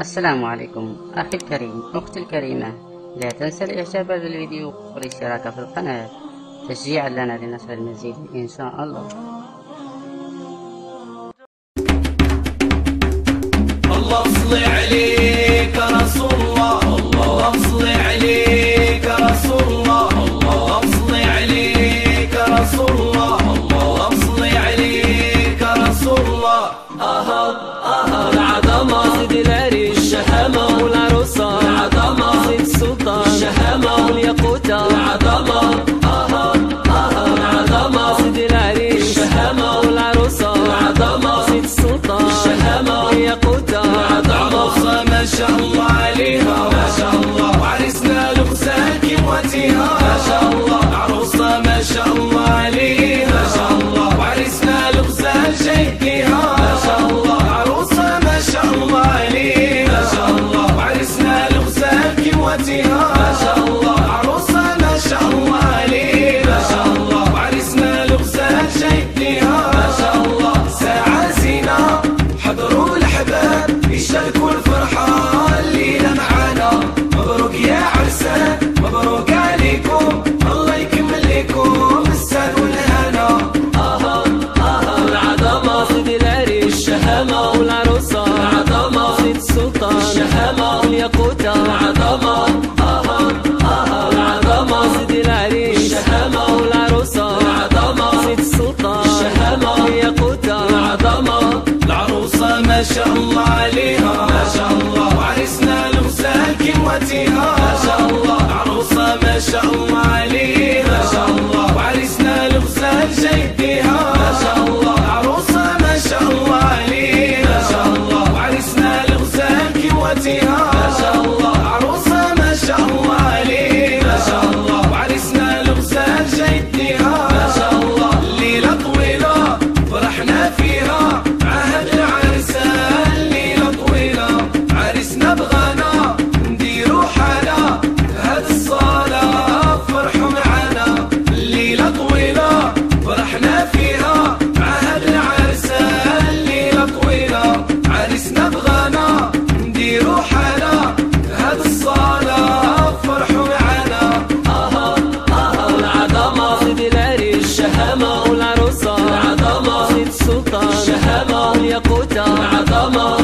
السلام عليكم أخي الكريم أختي الكريمة لا تنسى الإعجاب بالفيديو. والاشتراك في القناة. تشجيعا لنا لنشر المزيد إن شاء الله. الله رسول الله لغزال ما شاء الله عروسنا شوالينا ما شاء الله وعرسنا لغزة جيدها ما شاء الله ساعه زينه حضروا الحباب يشاركوا الفرحة اللي معانا مبروك يا عرسان مبروك عليكم الله ما شاء الله عليها ما شاء الله وعرسنا لغزال كنوتها ما شاء الله عروسة ما شاء الله عليها ما شاء الله وعرسنا لغزال جيدها ما شاء الله عروسة ما شاء الله عليها ما شاء الله وعرسنا لغزال كنوتها ما شاء الله عروسة ما شاء الله عليها ما شاء الله وعرسنا لغزال جيدها الشهامة والعروسة العظمة زيد السلطان الشهامة والياقوتة العظمة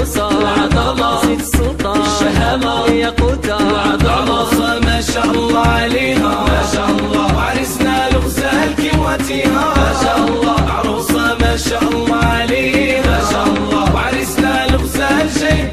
الكوثر وعد الله. سيد السلطان. الشهامة ياقوتة وعد الله. ما شاء الله عليها. ما شاء الله. عرسنا لغزها الكواتيها ما شاء الله. عروسة ما شاء الله عليها. ما شاء الله. وعرسنا لغزها الجيد